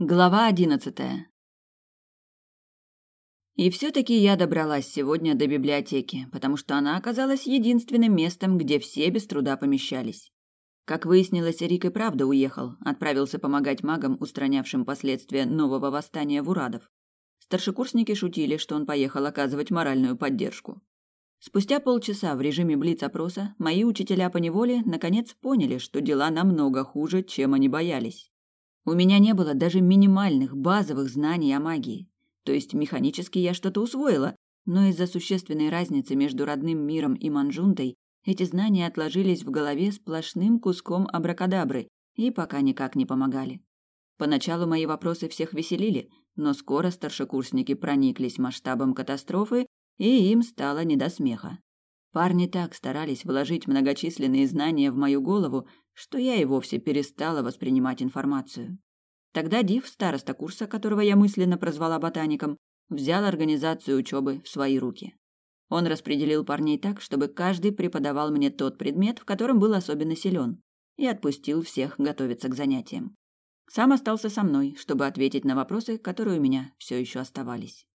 Глава одиннадцатая. И все-таки я добралась сегодня до библиотеки, потому что она оказалась единственным местом, где все без труда помещались. Как выяснилось, Рик и правда уехал, отправился помогать магам, устранявшим последствия нового восстания Вурадов. Старшекурсники шутили, что он поехал оказывать моральную поддержку. Спустя полчаса в режиме блиц-опроса мои учителя по неволе наконец поняли, что дела намного хуже, чем они боялись. У меня не было даже минимальных базовых знаний о магии. То есть механически я что-то усвоила, но из-за существенной разницы между родным миром и манжунтой эти знания отложились в голове сплошным куском абракадабры и пока никак не помогали. Поначалу мои вопросы всех веселили, но скоро старшекурсники прониклись масштабом катастрофы, и им стало не до смеха. Парни так старались вложить многочисленные знания в мою голову, что я и вовсе перестала воспринимать информацию. Тогда Див, староста курса, которого я мысленно прозвала ботаником, взял организацию учебы в свои руки. Он распределил парней так, чтобы каждый преподавал мне тот предмет, в котором был особенно силен, и отпустил всех готовиться к занятиям. Сам остался со мной, чтобы ответить на вопросы, которые у меня все еще оставались.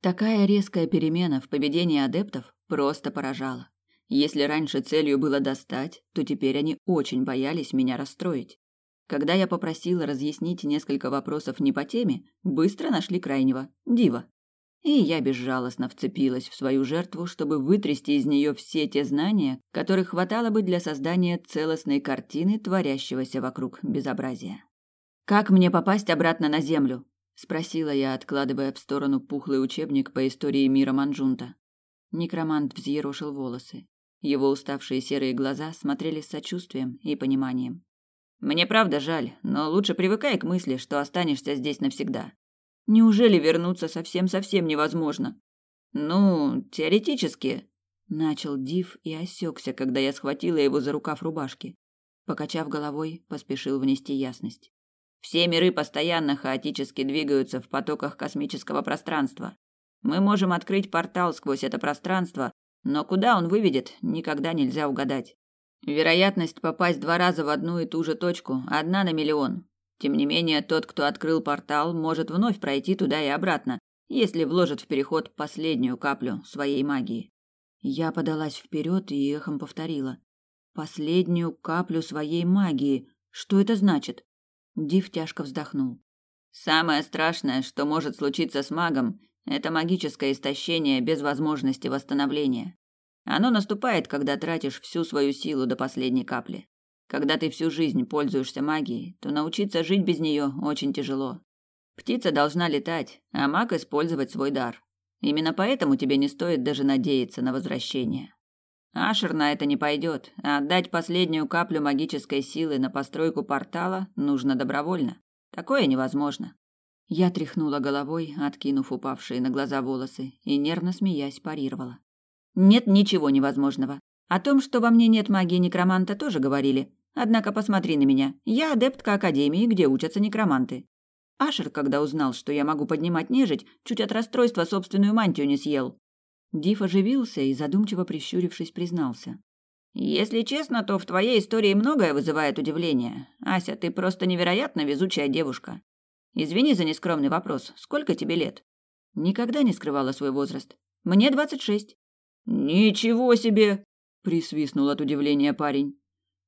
Такая резкая перемена в поведении адептов просто поражала. Если раньше целью было достать, то теперь они очень боялись меня расстроить. Когда я попросила разъяснить несколько вопросов не по теме, быстро нашли крайнего – Дива. И я безжалостно вцепилась в свою жертву, чтобы вытрясти из нее все те знания, которых хватало бы для создания целостной картины творящегося вокруг безобразия. «Как мне попасть обратно на Землю?» – спросила я, откладывая в сторону пухлый учебник по истории мира Манжунта. Некромант взъерошил волосы. Его уставшие серые глаза смотрели с сочувствием и пониманием. Мне правда жаль, но лучше привыкай к мысли, что останешься здесь навсегда. Неужели вернуться совсем-совсем невозможно? Ну, теоретически, начал Див и осекся, когда я схватила его за рукав рубашки. Покачав головой, поспешил внести ясность. Все миры постоянно хаотически двигаются в потоках космического пространства. Мы можем открыть портал сквозь это пространство, но куда он выведет, никогда нельзя угадать. Вероятность попасть два раза в одну и ту же точку одна на миллион. Тем не менее, тот, кто открыл портал, может вновь пройти туда и обратно, если вложит в переход последнюю каплю своей магии. Я подалась вперед и эхом повторила: "Последнюю каплю своей магии. Что это значит?" Див тяжко вздохнул. Самое страшное, что может случиться с магом, это магическое истощение без возможности восстановления. Оно наступает, когда тратишь всю свою силу до последней капли. Когда ты всю жизнь пользуешься магией, то научиться жить без нее очень тяжело. Птица должна летать, а маг использовать свой дар. Именно поэтому тебе не стоит даже надеяться на возвращение. Ашер на это не пойдет, а отдать последнюю каплю магической силы на постройку портала нужно добровольно. Такое невозможно. Я тряхнула головой, откинув упавшие на глаза волосы, и нервно смеясь парировала. Нет ничего невозможного. О том, что во мне нет магии некроманта, тоже говорили. Однако посмотри на меня. Я адептка академии, где учатся некроманты. Ашер, когда узнал, что я могу поднимать нежить, чуть от расстройства собственную мантию не съел. Диф оживился и, задумчиво прищурившись, признался. «Если честно, то в твоей истории многое вызывает удивление. Ася, ты просто невероятно везучая девушка. Извини за нескромный вопрос. Сколько тебе лет? Никогда не скрывала свой возраст. Мне двадцать шесть. Ничего себе, присвистнул от удивления парень.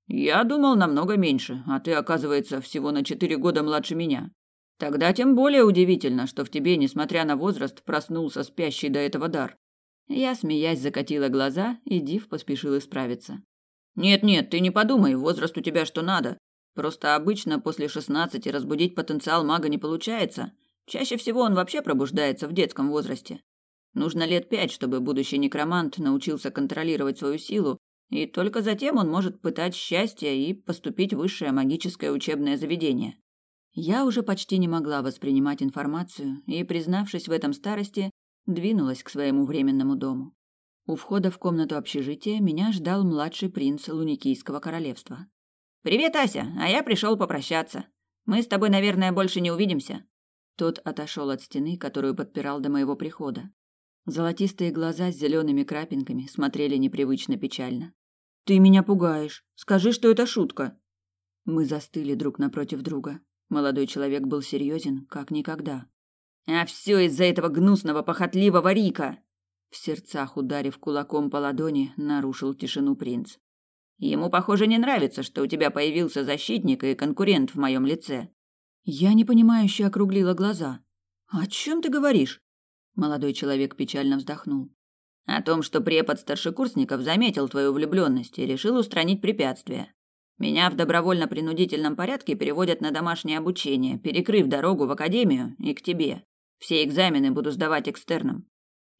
Я думал намного меньше, а ты, оказывается, всего на четыре года младше меня. Тогда тем более удивительно, что в тебе, несмотря на возраст, проснулся спящий до этого дар. Я, смеясь, закатила глаза, и Див поспешил исправиться. Нет-нет, ты не подумай, возраст у тебя что надо. Просто обычно после шестнадцати разбудить потенциал мага не получается. Чаще всего он вообще пробуждается в детском возрасте. Нужно лет пять, чтобы будущий некромант научился контролировать свою силу, и только затем он может пытать счастье и поступить в высшее магическое учебное заведение. Я уже почти не могла воспринимать информацию и, признавшись в этом старости, двинулась к своему временному дому. У входа в комнату общежития меня ждал младший принц Луникийского королевства. Привет, Ася, а я пришел попрощаться. Мы с тобой, наверное, больше не увидимся. Тот отошел от стены, которую подпирал до моего прихода. Золотистые глаза с зелеными крапинками смотрели непривычно печально. Ты меня пугаешь. Скажи, что это шутка. Мы застыли друг напротив друга. Молодой человек был серьезен, как никогда. А все из-за этого гнусного, похотливого Рика. В сердцах ударив кулаком по ладони, нарушил тишину принц. Ему, похоже, не нравится, что у тебя появился защитник и конкурент в моем лице. Я непонимающе округлила глаза. О чем ты говоришь? Молодой человек печально вздохнул. О том, что препод старшекурсников заметил твою влюбленность и решил устранить препятствие. Меня в добровольно-принудительном порядке переводят на домашнее обучение, перекрыв дорогу в академию и к тебе. Все экзамены буду сдавать экстерном.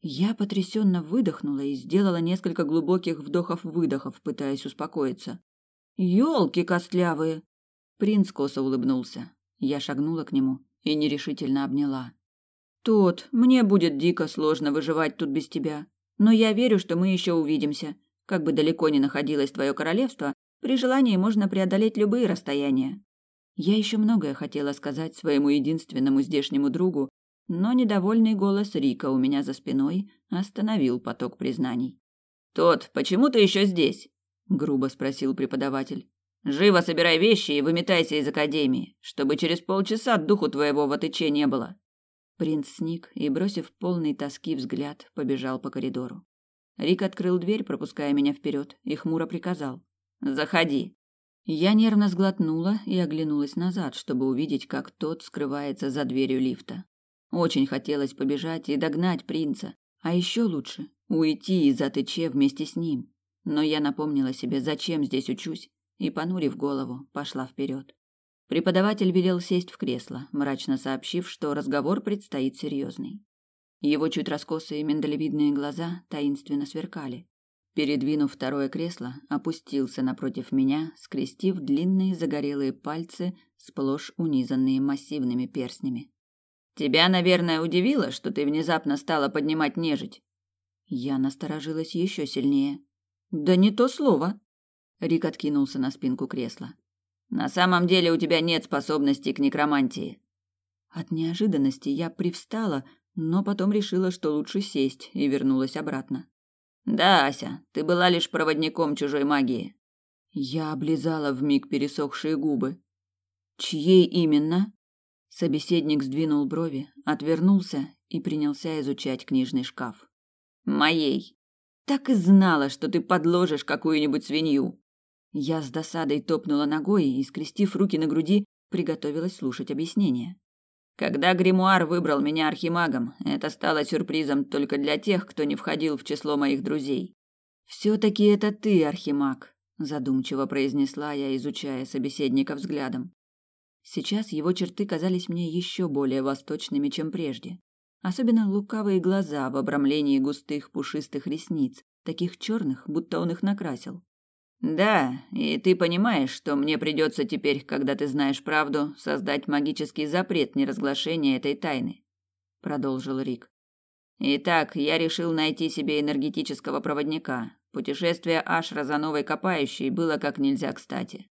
Я потрясенно выдохнула и сделала несколько глубоких вдохов-выдохов, пытаясь успокоиться. Ёлки костлявые! Принц косо улыбнулся. Я шагнула к нему и нерешительно обняла. Тот, мне будет дико сложно выживать тут без тебя, но я верю, что мы еще увидимся. Как бы далеко ни находилось твое королевство, при желании можно преодолеть любые расстояния. Я еще многое хотела сказать своему единственному здешнему другу, но недовольный голос Рика у меня за спиной остановил поток признаний. «Тот, почему ты еще здесь?» – грубо спросил преподаватель. «Живо собирай вещи и выметайся из академии, чтобы через полчаса духу твоего в отыче не было». Принц сник и, бросив полный тоски взгляд, побежал по коридору. Рик открыл дверь, пропуская меня вперед, и хмуро приказал. «Заходи». Я нервно сглотнула и оглянулась назад, чтобы увидеть, как тот скрывается за дверью лифта. Очень хотелось побежать и догнать принца, а еще лучше уйти из АТЧ вместе с ним. Но я напомнила себе, зачем здесь учусь, и, понурив голову, пошла вперед. Преподаватель велел сесть в кресло, мрачно сообщив, что разговор предстоит серьезный. Его чуть раскосые миндалевидные глаза таинственно сверкали. Передвинув второе кресло, опустился напротив меня, скрестив длинные загорелые пальцы, сплошь унизанные массивными перстнями. Тебя, наверное, удивило, что ты внезапно стала поднимать нежить. Я насторожилась еще сильнее. Да не то слово. Рик откинулся на спинку кресла. На самом деле у тебя нет способностей к некромантии. От неожиданности я привстала, но потом решила, что лучше сесть, и вернулась обратно. Да, Ася, ты была лишь проводником чужой магии. Я облизала вмиг пересохшие губы. Чьей именно? Собеседник сдвинул брови, отвернулся и принялся изучать книжный шкаф. Моей. Так и знала, что ты подложишь какую-нибудь свинью. Я с досадой топнула ногой и, скрестив руки на груди, приготовилась слушать объяснение. Когда гримуар выбрал меня архимагом, это стало сюрпризом только для тех, кто не входил в число моих друзей. все таки это ты, архимаг, задумчиво произнесла я, изучая собеседника взглядом. Сейчас его черты казались мне еще более восточными, чем прежде. Особенно лукавые глаза в обрамлении густых пушистых ресниц, таких черных, будто он их накрасил. Да, и ты понимаешь, что мне придется теперь, когда ты знаешь правду, создать магический запрет неразглашения этой тайны, продолжил Рик. Итак, я решил найти себе энергетического проводника. Путешествие Ашра за новой копающей было как нельзя кстати.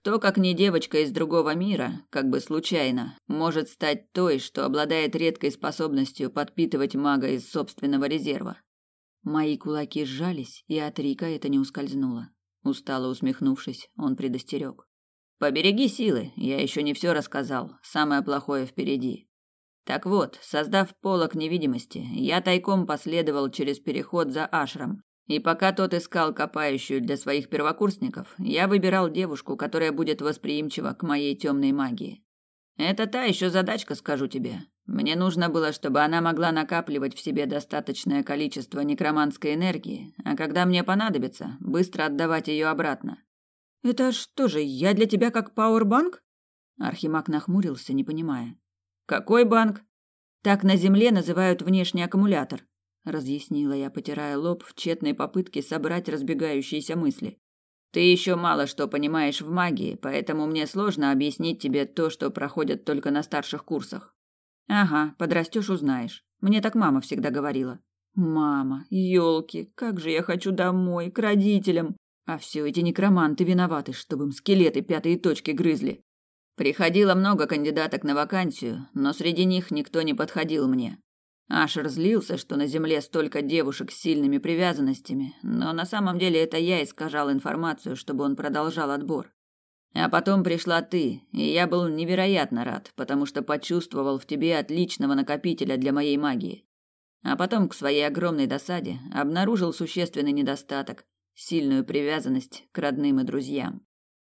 Кто, как не девочка из другого мира, как бы случайно, может стать той, что обладает редкой способностью подпитывать мага из собственного резерва? Мои кулаки сжались, и от Рика это не ускользнуло. Устало усмехнувшись, он предостерег. «Побереги силы, я еще не все рассказал, самое плохое впереди. Так вот, создав полок невидимости, я тайком последовал через переход за Ашром, и пока тот искал копающую для своих первокурсников, я выбирал девушку, которая будет восприимчива к моей темной магии. Это та еще задачка, скажу тебе. Мне нужно было, чтобы она могла накапливать в себе достаточное количество некроманской энергии, а когда мне понадобится, быстро отдавать ее обратно. Это что же, я для тебя как пауэрбанк? Архимаг нахмурился, не понимая. Какой банк? Так на земле называют внешний аккумулятор разъяснила я, потирая лоб в тщетной попытке собрать разбегающиеся мысли. Ты еще мало что понимаешь в магии, поэтому мне сложно объяснить тебе то, что проходят только на старших курсах. Ага, подрастешь, узнаешь. Мне так мама всегда говорила. Мама, елки, как же я хочу домой, к родителям. А все эти некроманты виноваты, чтобы им скелеты пятые точки грызли. Приходило много кандидаток на вакансию, но среди них никто не подходил мне. Ашер злился, что на земле столько девушек с сильными привязанностями, но на самом деле это я искажал информацию, чтобы он продолжал отбор. А потом пришла ты, и я был невероятно рад, потому что почувствовал в тебе отличного накопителя для моей магии. А потом, к своей огромной досаде, обнаружил существенный недостаток – сильную привязанность к родным и друзьям.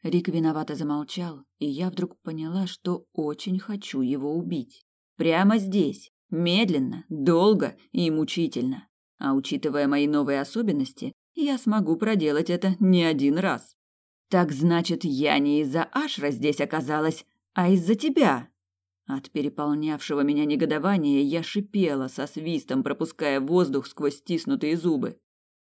Рик виновато замолчал, и я вдруг поняла, что очень хочу его убить. Прямо здесь, медленно, долго и мучительно. А учитывая мои новые особенности, я смогу проделать это не один раз. Так значит, я не из-за Ашра здесь оказалась, а из-за тебя. От переполнявшего меня негодования я шипела со свистом, пропуская воздух сквозь стиснутые зубы.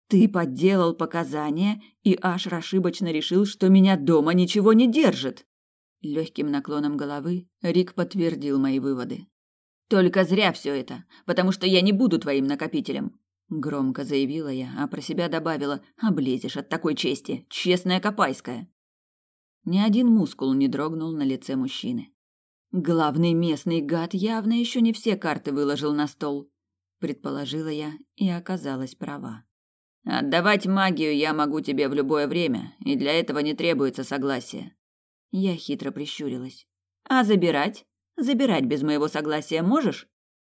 Ты подделал показания, и Ашр ошибочно решил, что меня дома ничего не держит. Легким наклоном головы Рик подтвердил мои выводы. Только зря все это, потому что я не буду твоим накопителем. Громко заявила я, а про себя добавила: "Облезешь от такой чести, честная копайская". Ни один мускул не дрогнул на лице мужчины. Главный местный гад явно еще не все карты выложил на стол, предположила я и оказалась права. Отдавать магию я могу тебе в любое время, и для этого не требуется согласия. Я хитро прищурилась. А забирать? Забирать без моего согласия можешь?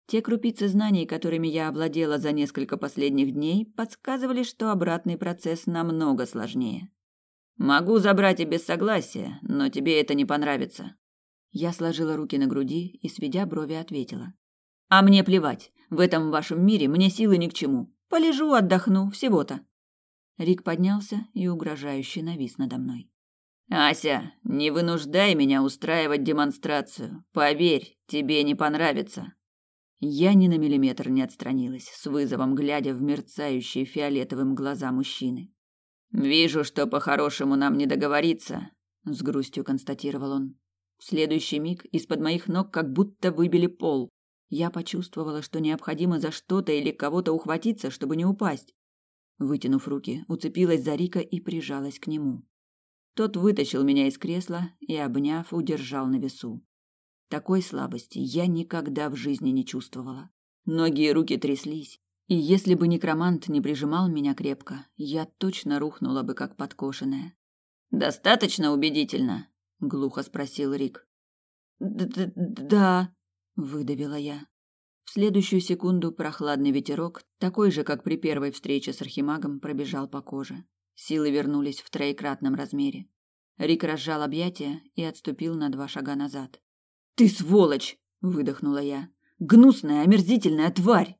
Те крупицы знаний, которыми я овладела за несколько последних дней, подсказывали, что обратный процесс намного сложнее. Могу забрать и без согласия, но тебе это не понравится. Я сложила руки на груди и, сведя брови, ответила: А мне плевать. В этом вашем мире мне силы ни к чему. Полежу, отдохну, всего-то. Рик поднялся и угрожающе навис надо мной. Ася, не вынуждай меня устраивать демонстрацию. Поверь, тебе не понравится. Я ни на миллиметр не отстранилась, с вызовом глядя в мерцающие фиолетовым глаза мужчины. Вижу, что по-хорошему нам не договориться, с грустью констатировал он. В следующий миг из-под моих ног как будто выбили пол. Я почувствовала, что необходимо за что-то или кого-то ухватиться, чтобы не упасть. Вытянув руки, уцепилась за Рика и прижалась к нему. Тот вытащил меня из кресла и, обняв, удержал на весу. Такой слабости я никогда в жизни не чувствовала. Ноги и руки тряслись, и если бы некромант не прижимал меня крепко, я точно рухнула бы как подкошенная. Достаточно убедительно, глухо спросил Рик. Да, выдавила я. В следующую секунду прохладный ветерок, такой же, как при первой встрече с архимагом, пробежал по коже. Силы вернулись в троекратном размере. Рик разжал объятия и отступил на два шага назад. Ты сволочь, выдохнула я. Гнусная, омерзительная тварь.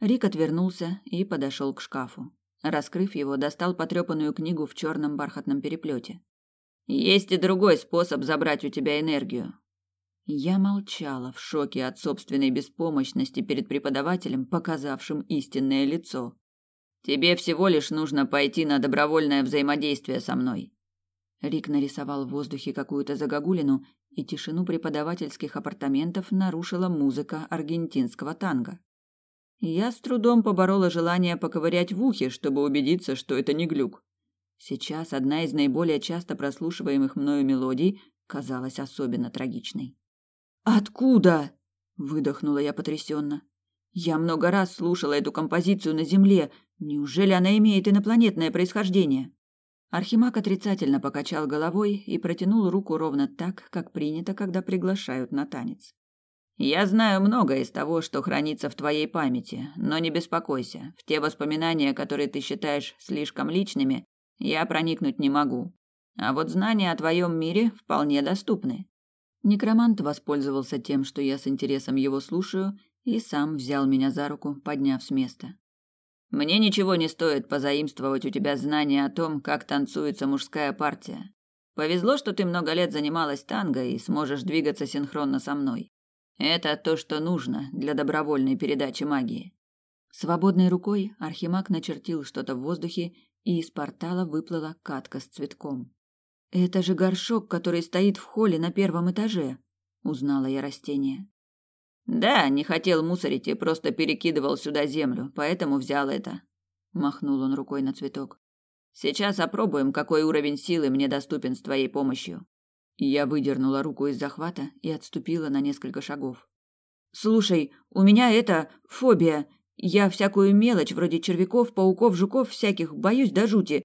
Рик отвернулся и подошел к шкафу. Раскрыв его, достал потрепанную книгу в черном бархатном переплете. Есть и другой способ забрать у тебя энергию. Я молчала в шоке от собственной беспомощности перед преподавателем, показавшим истинное лицо. Тебе всего лишь нужно пойти на добровольное взаимодействие со мной. Рик нарисовал в воздухе какую-то загогулину и тишину преподавательских апартаментов нарушила музыка аргентинского танго. Я с трудом поборола желание поковырять в ухе, чтобы убедиться, что это не глюк. Сейчас одна из наиболее часто прослушиваемых мною мелодий казалась особенно трагичной. «Откуда?» – выдохнула я потрясенно. «Я много раз слушала эту композицию на Земле. Неужели она имеет инопланетное происхождение?» Архимаг отрицательно покачал головой и протянул руку ровно так, как принято, когда приглашают на танец. Я знаю многое из того, что хранится в твоей памяти, но не беспокойся. В те воспоминания, которые ты считаешь слишком личными, я проникнуть не могу. А вот знания о твоем мире вполне доступны. Некромант воспользовался тем, что я с интересом его слушаю, и сам взял меня за руку, подняв с места. Мне ничего не стоит позаимствовать у тебя знания о том, как танцуется мужская партия. Повезло, что ты много лет занималась танго и сможешь двигаться синхронно со мной. Это то, что нужно для добровольной передачи магии. Свободной рукой Архимаг начертил что-то в воздухе, и из портала выплыла катка с цветком. Это же горшок, который стоит в холле на первом этаже, узнала я растение. Да, не хотел мусорить и просто перекидывал сюда землю, поэтому взял это. Махнул он рукой на цветок. Сейчас опробуем, какой уровень силы мне доступен с твоей помощью. Я выдернула руку из захвата и отступила на несколько шагов. Слушай, у меня это фобия. Я всякую мелочь вроде червяков, пауков, жуков всяких боюсь до жути.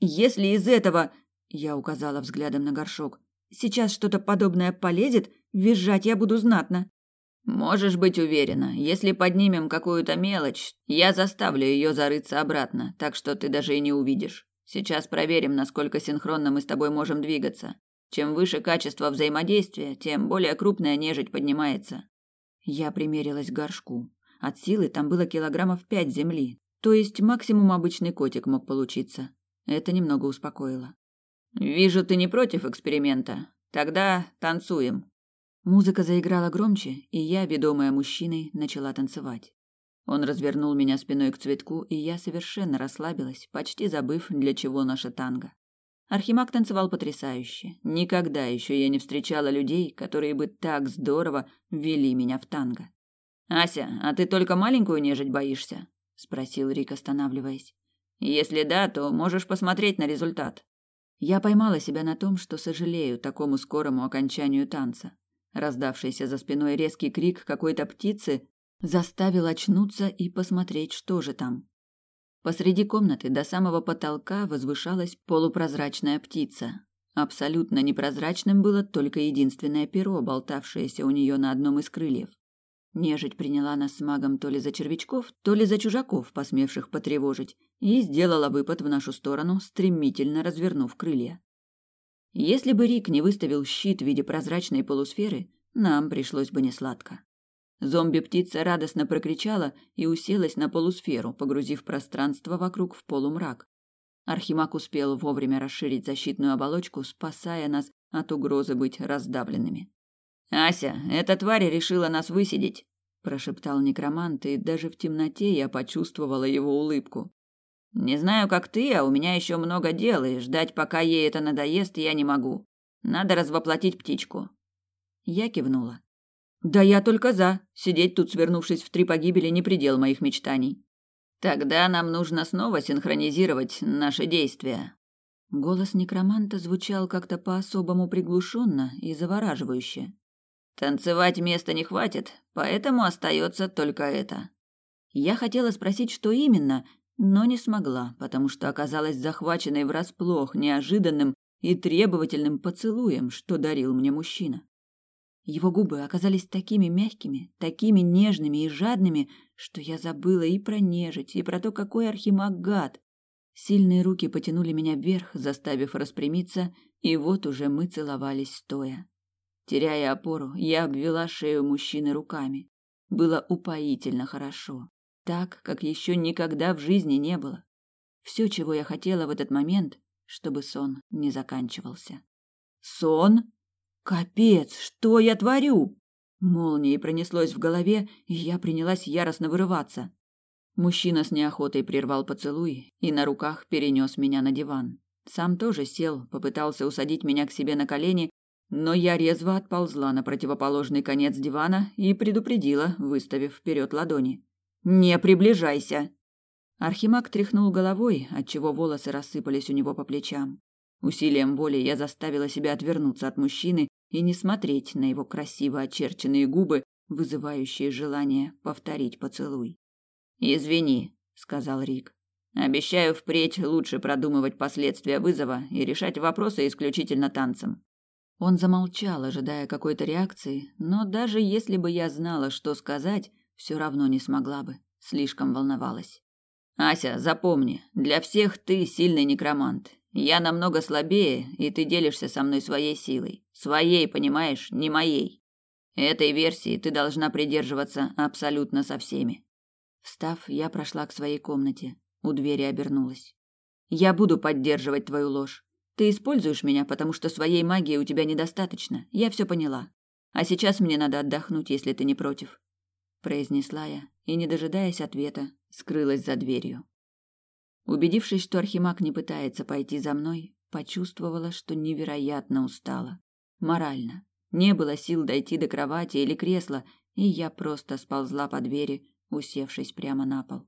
Если из этого Я указала взглядом на горшок. Сейчас что-то подобное полезет, визжать я буду знатно. Можешь быть уверена, если поднимем какую-то мелочь, я заставлю ее зарыться обратно, так что ты даже и не увидишь. Сейчас проверим, насколько синхронно мы с тобой можем двигаться. Чем выше качество взаимодействия, тем более крупная нежить поднимается. Я примерилась к горшку. От силы там было килограммов пять земли, то есть максимум обычный котик мог получиться. Это немного успокоило. Вижу, ты не против эксперимента. Тогда танцуем. Музыка заиграла громче, и я, ведомая мужчиной, начала танцевать. Он развернул меня спиной к цветку, и я совершенно расслабилась, почти забыв, для чего наша танго. Архимаг танцевал потрясающе. Никогда еще я не встречала людей, которые бы так здорово ввели меня в танго. «Ася, а ты только маленькую нежить боишься?» – спросил Рик, останавливаясь. «Если да, то можешь посмотреть на результат». Я поймала себя на том, что сожалею такому скорому окончанию танца. Раздавшийся за спиной резкий крик какой-то птицы заставил очнуться и посмотреть, что же там. Посреди комнаты до самого потолка возвышалась полупрозрачная птица. Абсолютно непрозрачным было только единственное перо, болтавшееся у нее на одном из крыльев. Нежить приняла нас с магом то ли за червячков, то ли за чужаков, посмевших потревожить, и сделала выпад в нашу сторону, стремительно развернув крылья. Если бы Рик не выставил щит в виде прозрачной полусферы, нам пришлось бы несладко. Зомби-птица радостно прокричала и уселась на полусферу, погрузив пространство вокруг в полумрак. Архимаг успел вовремя расширить защитную оболочку, спасая нас от угрозы быть раздавленными. «Ася, эта тварь решила нас высидеть», – прошептал некромант, и даже в темноте я почувствовала его улыбку. Не знаю, как ты, а у меня еще много дел, и ждать, пока ей это надоест, я не могу. Надо развоплотить птичку. Я кивнула. Да я только за. Сидеть тут, свернувшись в три погибели, не предел моих мечтаний. Тогда нам нужно снова синхронизировать наши действия. Голос некроманта звучал как-то по-особому приглушенно и завораживающе. Танцевать места не хватит, поэтому остается только это. Я хотела спросить, что именно, но не смогла, потому что оказалась захваченной врасплох неожиданным и требовательным поцелуем, что дарил мне мужчина. Его губы оказались такими мягкими, такими нежными и жадными, что я забыла и про нежить, и про то, какой архимаг гад. Сильные руки потянули меня вверх, заставив распрямиться, и вот уже мы целовались стоя. Теряя опору, я обвела шею мужчины руками. Было упоительно хорошо так, как еще никогда в жизни не было. Все, чего я хотела в этот момент, чтобы сон не заканчивался. Сон? Капец, что я творю? Молнией пронеслось в голове, и я принялась яростно вырываться. Мужчина с неохотой прервал поцелуй и на руках перенес меня на диван. Сам тоже сел, попытался усадить меня к себе на колени, но я резво отползла на противоположный конец дивана и предупредила, выставив вперед ладони. Не приближайся. Архимаг тряхнул головой, отчего волосы рассыпались у него по плечам. Усилием воли я заставила себя отвернуться от мужчины и не смотреть на его красиво очерченные губы, вызывающие желание повторить поцелуй. "Извини", сказал Рик. "Обещаю впредь лучше продумывать последствия вызова и решать вопросы исключительно танцем". Он замолчал, ожидая какой-то реакции, но даже если бы я знала, что сказать, все равно не смогла бы, слишком волновалась. Ася, запомни, для всех ты сильный некромант. Я намного слабее, и ты делишься со мной своей силой. Своей, понимаешь, не моей. Этой версии ты должна придерживаться абсолютно со всеми. Встав, я прошла к своей комнате. У двери обернулась. Я буду поддерживать твою ложь. Ты используешь меня, потому что своей магии у тебя недостаточно. Я все поняла. А сейчас мне надо отдохнуть, если ты не против произнесла я и, не дожидаясь ответа, скрылась за дверью. Убедившись, что Архимаг не пытается пойти за мной, почувствовала, что невероятно устала. Морально. Не было сил дойти до кровати или кресла, и я просто сползла по двери, усевшись прямо на пол.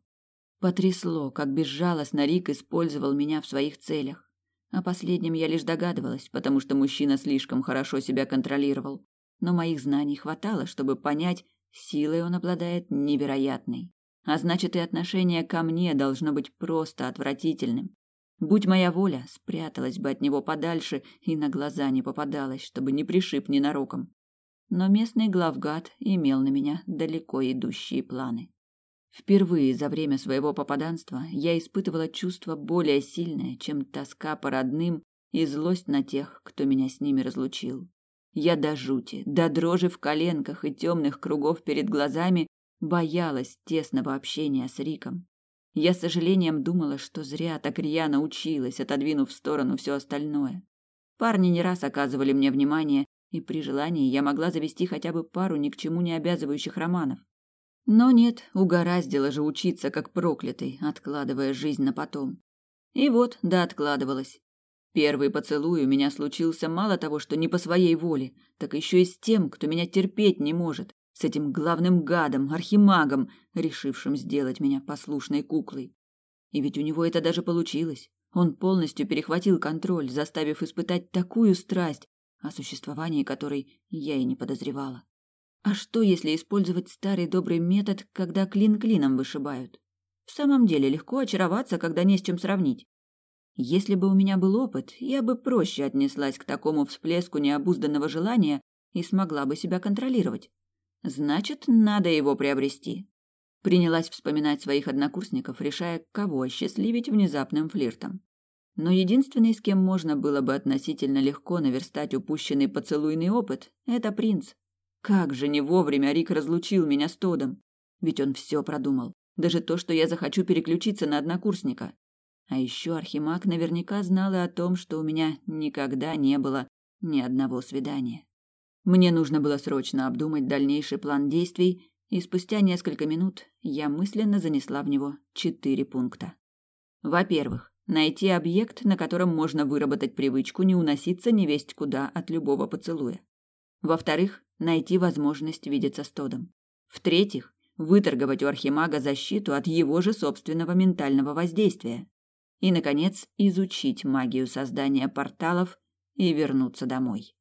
Потрясло, как безжалостно Рик использовал меня в своих целях. О последнем я лишь догадывалась, потому что мужчина слишком хорошо себя контролировал. Но моих знаний хватало, чтобы понять, Силой он обладает невероятной. А значит, и отношение ко мне должно быть просто отвратительным. Будь моя воля, спряталась бы от него подальше и на глаза не попадалась, чтобы не пришиб ненароком. Но местный главгад имел на меня далеко идущие планы. Впервые за время своего попаданства я испытывала чувство более сильное, чем тоска по родным и злость на тех, кто меня с ними разлучил. Я до жути, до дрожи в коленках и темных кругов перед глазами боялась тесного общения с Риком. Я с сожалением думала, что зря так рьяно училась, отодвинув в сторону все остальное. Парни не раз оказывали мне внимание, и при желании я могла завести хотя бы пару ни к чему не обязывающих романов. Но нет, угораздило же учиться как проклятый, откладывая жизнь на потом. И вот, да, откладывалась. Первый поцелуй у меня случился мало того, что не по своей воле, так еще и с тем, кто меня терпеть не может, с этим главным гадом, архимагом, решившим сделать меня послушной куклой. И ведь у него это даже получилось. Он полностью перехватил контроль, заставив испытать такую страсть, о существовании которой я и не подозревала. А что, если использовать старый добрый метод, когда клин клином вышибают? В самом деле легко очароваться, когда не с чем сравнить. Если бы у меня был опыт, я бы проще отнеслась к такому всплеску необузданного желания и смогла бы себя контролировать. Значит, надо его приобрести. Принялась вспоминать своих однокурсников, решая, кого осчастливить внезапным флиртом. Но единственный, с кем можно было бы относительно легко наверстать упущенный поцелуйный опыт, это принц. Как же не вовремя Рик разлучил меня с Тодом. Ведь он все продумал. Даже то, что я захочу переключиться на однокурсника. А еще Архимаг наверняка знал и о том, что у меня никогда не было ни одного свидания. Мне нужно было срочно обдумать дальнейший план действий, и спустя несколько минут я мысленно занесла в него четыре пункта. Во-первых, найти объект, на котором можно выработать привычку не уноситься невесть куда от любого поцелуя. Во-вторых, найти возможность видеться с Тодом. В-третьих, выторговать у архимага защиту от его же собственного ментального воздействия. И, наконец, изучить магию создания порталов и вернуться домой.